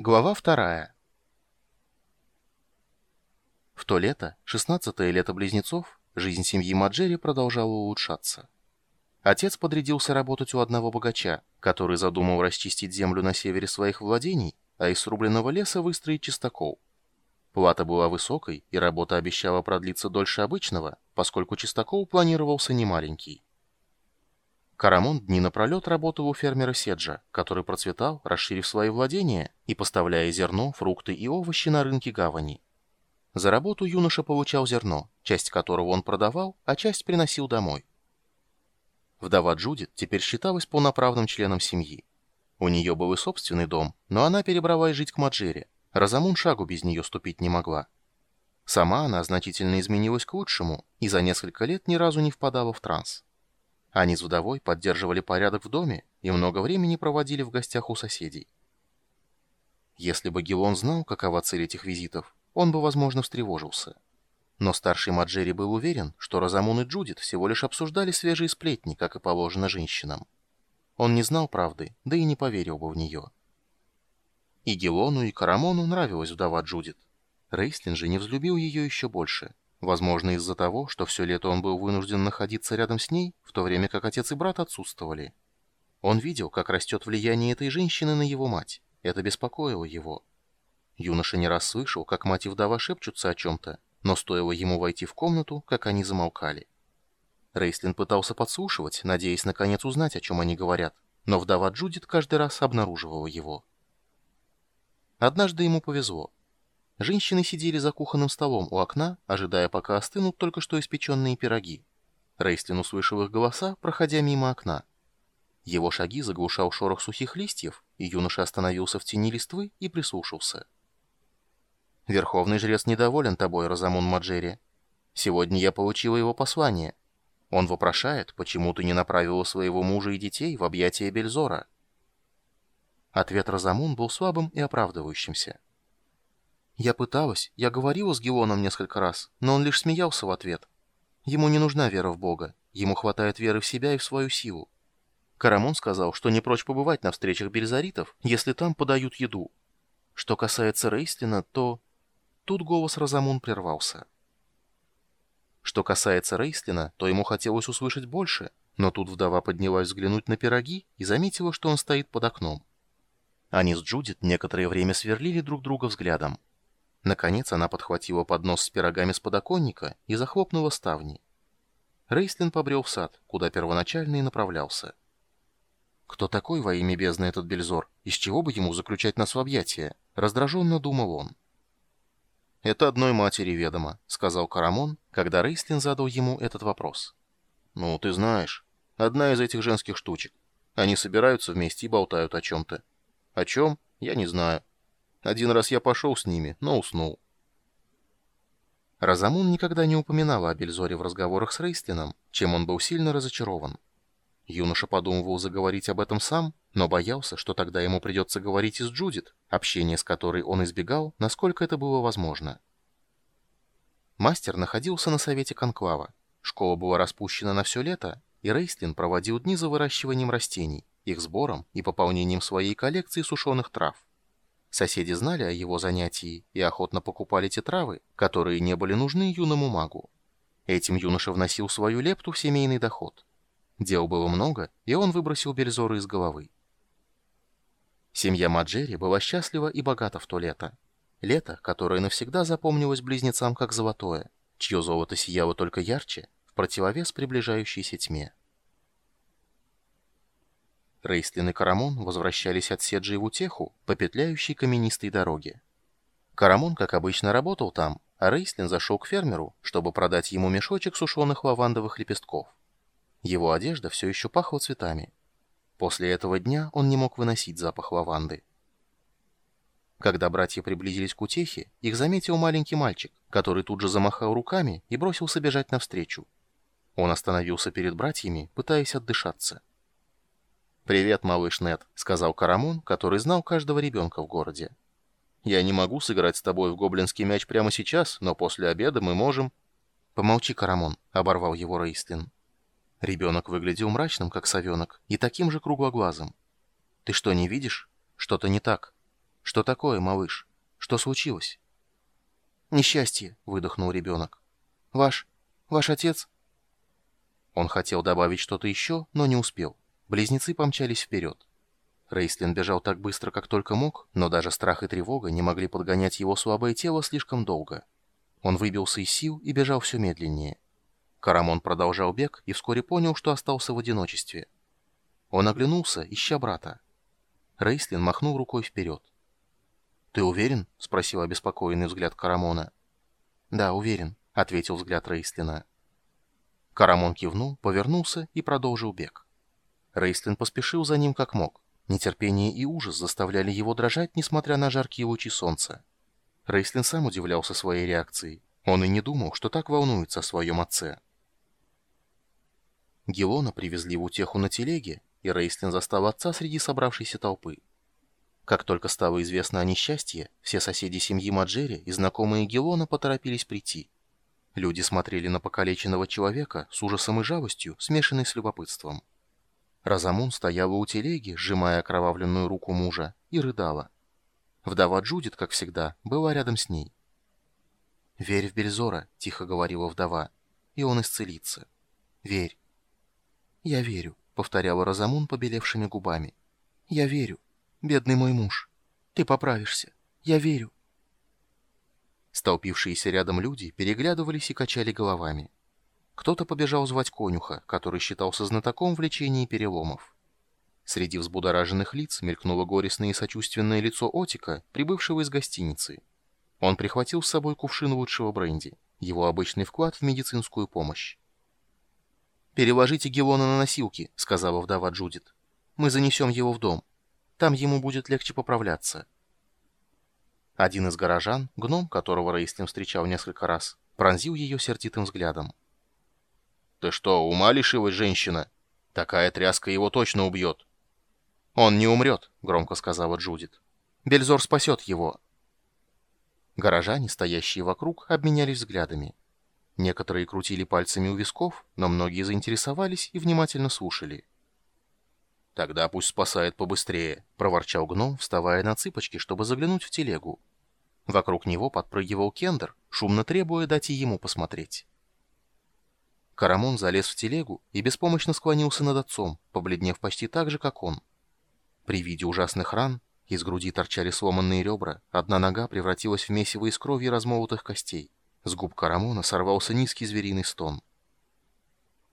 Глава вторая. В то лето, шестнадцатое лето близнецов, жизнь семьи Маджери продолжала улучшаться. Отец подрядился работать у одного богача, который задумал расчистить землю на севере своих владений, а из срубленного леса выстроить чистокол. Плата была высокой, и работа обещала продлиться дольше обычного, поскольку чистокол планировался немаленький. Карамон дни напролет работал у фермера Седжа, который процветал, расширив свои владения и поставляя зерно, фрукты и овощи на рынке гавани. За работу юноша получал зерно, часть которого он продавал, а часть приносил домой. Вдова Джудит теперь считалась полноправным членом семьи. У нее был и собственный дом, но она перебралась жить к Маджере. Розамун шагу без нее ступить не могла. Сама она значительно изменилась к лучшему и за несколько лет ни разу не впадала в транс. Они с вдовой поддерживали порядок в доме и много времени проводили в гостях у соседей. Если бы Гелон знал, какова цель этих визитов, он бы, возможно, встревожился. Но старший Маджери был уверен, что Розамун и Джудит всего лишь обсуждали свежие сплетни, как и положено женщинам. Он не знал правды, да и не поверил бы в нее. И Гелону, и Карамону нравилась вдова Джудит. Рейслин же не взлюбил ее еще больше – Возможно, из-за того, что все лето он был вынужден находиться рядом с ней, в то время как отец и брат отсутствовали. Он видел, как растет влияние этой женщины на его мать. Это беспокоило его. Юноша не раз слышал, как мать и вдова шепчутся о чем-то, но стоило ему войти в комнату, как они замолкали. Рейслин пытался подслушивать, надеясь наконец узнать, о чем они говорят, но вдова Джудит каждый раз обнаруживала его. Однажды ему повезло. Женщины сидели за кухонным столом у окна, ожидая, пока остынут только что испеченные пироги. Рейстлин услышал их голоса, проходя мимо окна. Его шаги заглушал шорох сухих листьев, и юноша остановился в тени листвы и прислушался. «Верховный жрец недоволен тобой, Розамун Маджери. Сегодня я получила его послание. Он вопрошает, почему ты не направила своего мужа и детей в объятия Бельзора». Ответ Розамун был слабым и оправдывающимся. Я пыталась, я говорила с Геоном несколько раз, но он лишь смеялся в ответ. Ему не нужна вера в Бога, ему хватает веры в себя и в свою силу. Карамон сказал, что не прочь побывать на встречах бельзаритов, если там подают еду. Что касается Рейстлина, то... Тут голос Розамун прервался. Что касается Рейстлина, то ему хотелось услышать больше, но тут вдова поднялась взглянуть на пироги и заметила, что он стоит под окном. Они с Джудит некоторое время сверлили друг друга взглядом. Наконец она подхватила поднос с пирогами с подоконника и захлопнула ставни. Рейслин побрел в сад, куда первоначально и направлялся. «Кто такой во имя бездны этот Бельзор? Из чего бы ему заключать нас в объятия?» — раздраженно думал он. «Это одной матери ведомо», — сказал Карамон, когда Рейслин задал ему этот вопрос. «Ну, ты знаешь, одна из этих женских штучек. Они собираются вместе и болтают о чем-то. О чем? Я не знаю. Один раз я пошел с ними, но уснул. Розамун никогда не упоминала о Бельзоре в разговорах с Рейстлином, чем он был сильно разочарован. Юноша подумывал заговорить об этом сам, но боялся, что тогда ему придется говорить и с Джудит, общение с которой он избегал, насколько это было возможно. Мастер находился на совете Конклава. Школа была распущена на все лето, и Рейстлин проводил дни за выращиванием растений, их сбором и пополнением своей коллекции сушеных трав. Соседи знали о его занятии и охотно покупали те травы, которые не были нужны юному магу. Этим юноша вносил свою лепту в семейный доход. Дел было много, и он выбросил Бельзора из головы. Семья Маджери была счастлива и богата в то лето. Лето, которое навсегда запомнилось близнецам как золотое, чье золото сияло только ярче, в противовес приближающейся тьме. Рейстлин и Карамон возвращались от Седжи в Утеху по петляющей каменистой дороге. Карамон, как обычно, работал там, а Рейстлин зашел к фермеру, чтобы продать ему мешочек сушеных лавандовых лепестков. Его одежда все еще пахла цветами. После этого дня он не мог выносить запах лаванды. Когда братья приблизились к утехе, их заметил маленький мальчик, который тут же замахал руками и бросился бежать навстречу. Он остановился перед братьями, пытаясь отдышаться. «Привет, малыш Нет», — сказал Карамон, который знал каждого ребенка в городе. «Я не могу сыграть с тобой в гоблинский мяч прямо сейчас, но после обеда мы можем...» «Помолчи, Карамон», — оборвал его Рейстлин. Ребенок выглядел мрачным, как совенок, и таким же круглоглазым. «Ты что, не видишь? Что-то не так». Что такое, малыш? Что случилось?» «Несчастье», — выдохнул ребенок. «Ваш... ваш отец...» Он хотел добавить что-то еще, но не успел. Близнецы помчались вперед. Рейслин бежал так быстро, как только мог, но даже страх и тревога не могли подгонять его слабое тело слишком долго. Он выбился из сил и бежал все медленнее. Карамон продолжал бег и вскоре понял, что остался в одиночестве. Он оглянулся, ища брата. Рейслин махнул рукой вперед. «Ты уверен?» — спросил обеспокоенный взгляд Карамона. «Да, уверен», — ответил взгляд Рейслина. Карамон кивнул, повернулся и продолжил бег. Рейслин поспешил за ним как мог. Нетерпение и ужас заставляли его дрожать, несмотря на жаркие лучи солнца. Рейслин сам удивлялся своей реакцией. Он и не думал, что так волнуется о своем отце. Гелона привезли в утеху на телеге, и Рейслин застал отца среди собравшейся толпы. Как только стало известно о несчастье, все соседи семьи Маджери и знакомые Гелона поторопились прийти. Люди смотрели на покалеченного человека с ужасом и жалостью, смешанной с любопытством. Розамун стояла у телеги, сжимая окровавленную руку мужа, и рыдала. Вдова Джудит, как всегда, была рядом с ней. «Верь в Бельзора», — тихо говорила вдова, — «и он исцелится. Верь». «Я верю», — повторяла Розамун побелевшими губами. «Я верю. Бедный мой муж. Ты поправишься. Я верю. Столпившиеся рядом люди переглядывались и качали головами. Кто-то побежал звать конюха, который считался знатоком в лечении переломов. Среди взбудораженных лиц мелькнуло горестное и сочувственное лицо Отика, прибывшего из гостиницы. Он прихватил с собой кувшин лучшего бренди, его обычный вклад в медицинскую помощь. «Переложите Гелона на носилки», — сказала вдова Джудит. «Мы занесем его в дом». Там ему будет легче поправляться. Один из горожан, гном, которого Рейслин встречал несколько раз, пронзил ее сердитым взглядом. «Ты что, ума лишилась женщина? Такая тряска его точно убьет». «Он не умрет», — громко сказала Джудит. «Бельзор спасет его». Горожане, стоящие вокруг, обменялись взглядами. Некоторые крутили пальцами у висков, но многие заинтересовались и внимательно слушали. «Тогда пусть спасает побыстрее», — проворчал гном, вставая на цыпочки, чтобы заглянуть в телегу. Вокруг него подпрыгивал Кендер, шумно требуя дать и ему посмотреть. Карамон залез в телегу и беспомощно склонился над отцом, побледнев почти так же, как он. При виде ужасных ран из груди торчали сломанные ребра, одна нога превратилась в месиво из крови и размолотых костей. С губ Карамона сорвался низкий звериный стон.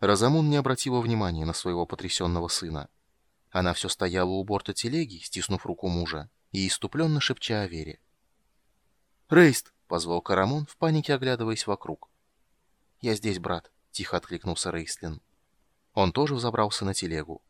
Розамун не обратила внимания на своего потрясенного сына. Она все стояла у борта телеги, стиснув руку мужа, и иступленно шепча о вере. «Рейст!» — позвал Карамон, в панике оглядываясь вокруг. «Я здесь, брат», — тихо откликнулся Рейстлин. Он тоже взобрался на телегу.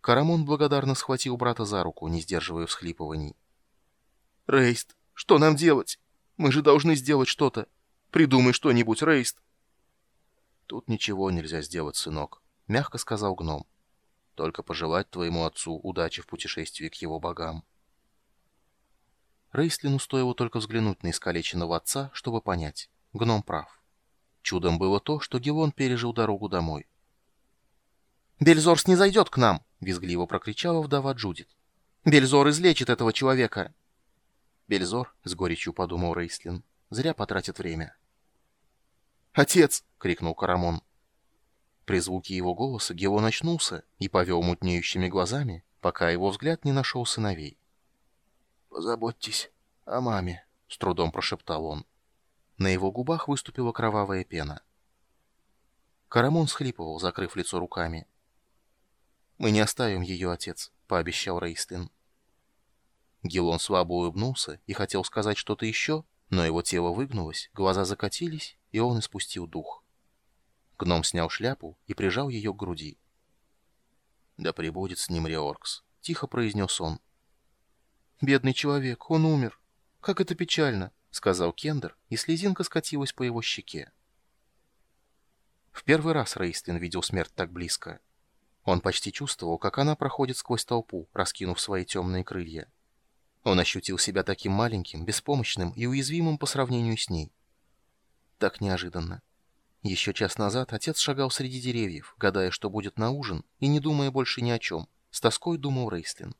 Карамон благодарно схватил брата за руку, не сдерживая всхлипываний. «Рейст, что нам делать? Мы же должны сделать что-то. Придумай что-нибудь, Рейст!» «Тут ничего нельзя сделать, сынок», — мягко сказал гном. Только пожелать твоему отцу удачи в путешествии к его богам. Рейслину стоило только взглянуть на искалеченного отца, чтобы понять. Гном прав. Чудом было то, что Гелон пережил дорогу домой. «Бельзор не зайдет к нам!» — визгливо прокричала вдова Джудит. «Бельзор излечит этого человека!» «Бельзор», — с горечью подумал Рейслин, — «зря потратит время». «Отец!» — крикнул Карамон. При звуке его голоса Геон очнулся и повел мутнеющими глазами, пока его взгляд не нашел сыновей. «Позаботьтесь о маме», — с трудом прошептал он. На его губах выступила кровавая пена. Карамон схлипывал, закрыв лицо руками. «Мы не оставим ее, отец», — пообещал Рейстлин. Гелон слабо улыбнулся и хотел сказать что-то еще, но его тело выгнулось, глаза закатились, и он испустил дух. Гном снял шляпу и прижал ее к груди. «Да пребудет с ним Реоркс», — тихо произнес он. «Бедный человек, он умер. Как это печально», — сказал Кендер, и слезинка скатилась по его щеке. В первый раз Рейстлин видел смерть так близко. Он почти чувствовал, как она проходит сквозь толпу, раскинув свои темные крылья. Он ощутил себя таким маленьким, беспомощным и уязвимым по сравнению с ней. Так неожиданно. Еще час назад отец шагал среди деревьев, гадая, что будет на ужин, и не думая больше ни о чем. С тоской думал Рейстлин.